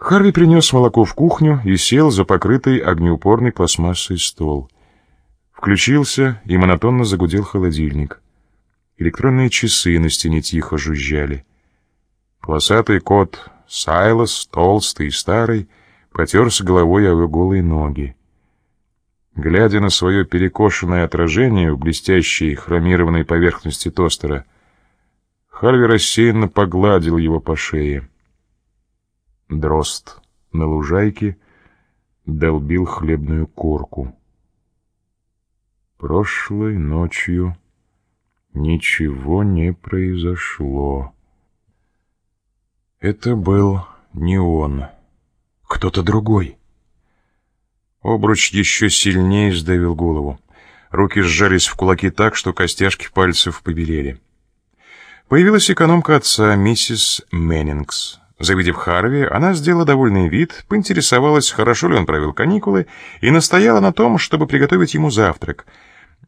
Харви принес молоко в кухню и сел за покрытый огнеупорной пластмассой стол. Включился и монотонно загудел холодильник. Электронные часы на стене тихо жужжали. Полосатый кот Сайлос, толстый и старый, потерся головой о его голые ноги. Глядя на свое перекошенное отражение в блестящей хромированной поверхности тостера, Харви рассеянно погладил его по шее. Дрозд на лужайке долбил хлебную корку. Прошлой ночью ничего не произошло. Это был не он, кто-то другой. Обруч еще сильнее сдавил голову. Руки сжались в кулаки так, что костяшки пальцев побелели. Появилась экономка отца, миссис Меннингс. Завидев Харви, она сделала довольный вид, поинтересовалась, хорошо ли он провел каникулы, и настояла на том, чтобы приготовить ему завтрак.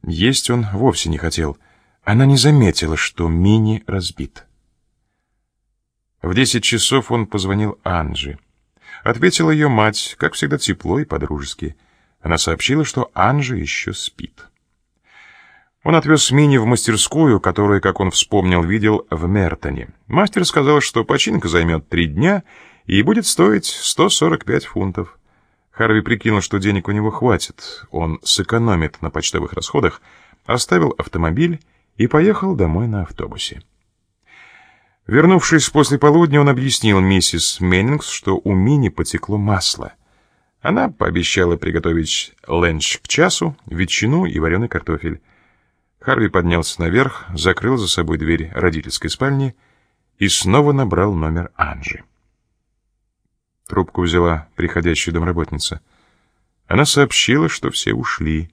Есть он вовсе не хотел. Она не заметила, что мини разбит. В десять часов он позвонил Анжи. Ответила ее мать, как всегда тепло и подружески. Она сообщила, что Анжи еще спит. Он отвез Мини в мастерскую, которую, как он вспомнил, видел в Мертоне. Мастер сказал, что починка займет три дня и будет стоить 145 фунтов. Харви прикинул, что денег у него хватит. Он сэкономит на почтовых расходах, оставил автомобиль и поехал домой на автобусе. Вернувшись после полудня, он объяснил миссис Меннингс, что у Мини потекло масло. Она пообещала приготовить ленч к часу, ветчину и вареный картофель. Харви поднялся наверх, закрыл за собой дверь родительской спальни и снова набрал номер Анжи. Трубку взяла приходящая домработница. Она сообщила, что все ушли.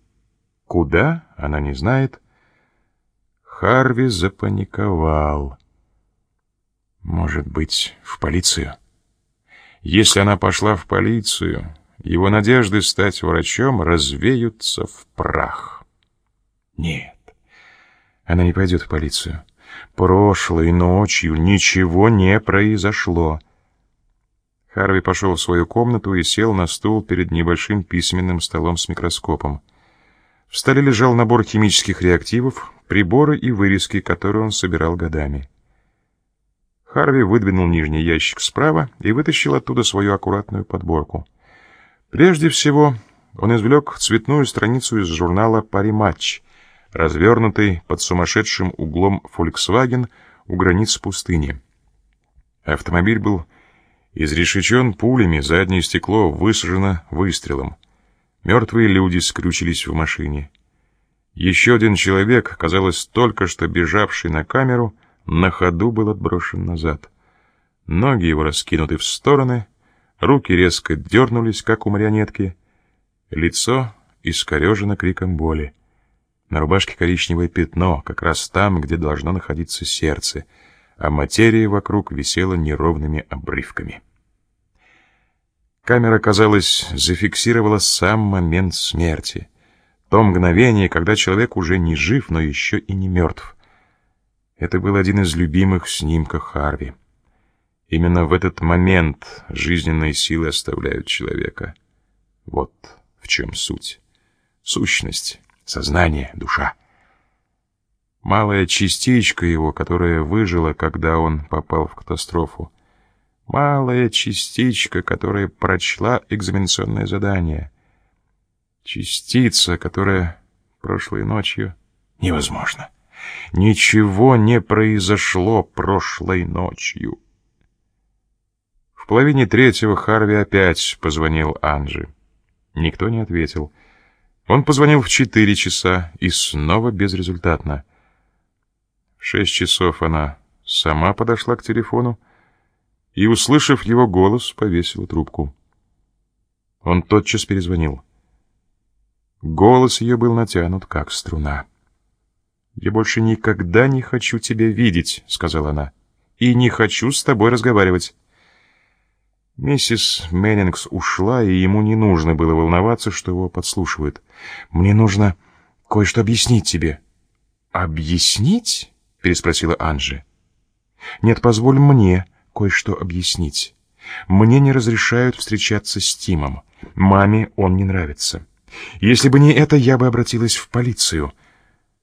Куда, она не знает. Харви запаниковал. Может быть, в полицию? Если она пошла в полицию, его надежды стать врачом развеются в прах. Нет. Она не пойдет в полицию. Прошлой ночью ничего не произошло. Харви пошел в свою комнату и сел на стул перед небольшим письменным столом с микроскопом. В столе лежал набор химических реактивов, приборы и вырезки, которые он собирал годами. Харви выдвинул нижний ящик справа и вытащил оттуда свою аккуратную подборку. Прежде всего, он извлек цветную страницу из журнала «Париматч», развернутый под сумасшедшим углом Volkswagen у границ пустыни. Автомобиль был изрешечен пулями, заднее стекло высажено выстрелом. Мертвые люди скрючились в машине. Еще один человек, казалось, только что бежавший на камеру, на ходу был отброшен назад. Ноги его раскинуты в стороны, руки резко дернулись, как у марионетки, лицо искорежено криком боли. На рубашке коричневое пятно, как раз там, где должно находиться сердце, а материя вокруг висела неровными обрывками. Камера, казалось, зафиксировала сам момент смерти. То мгновение, когда человек уже не жив, но еще и не мертв. Это был один из любимых снимков Харви. Именно в этот момент жизненные силы оставляют человека. Вот в чем суть. Сущность сознание, душа. Малая частичка его, которая выжила, когда он попал в катастрофу. Малая частичка, которая прочла экзаменационное задание. Частица, которая прошлой ночью... Невозможно. Ничего не произошло прошлой ночью. В половине третьего Харви опять позвонил Анжи. Никто не ответил. Он позвонил в четыре часа и снова безрезультатно. В шесть часов она сама подошла к телефону и, услышав его голос, повесила трубку. Он тотчас перезвонил. Голос ее был натянут, как струна. «Я больше никогда не хочу тебя видеть», — сказала она, — «и не хочу с тобой разговаривать». Миссис Меннингс ушла, и ему не нужно было волноваться, что его подслушивают. «Мне нужно кое-что объяснить тебе». «Объяснить?» — переспросила Анжи. «Нет, позволь мне кое-что объяснить. Мне не разрешают встречаться с Тимом. Маме он не нравится. Если бы не это, я бы обратилась в полицию —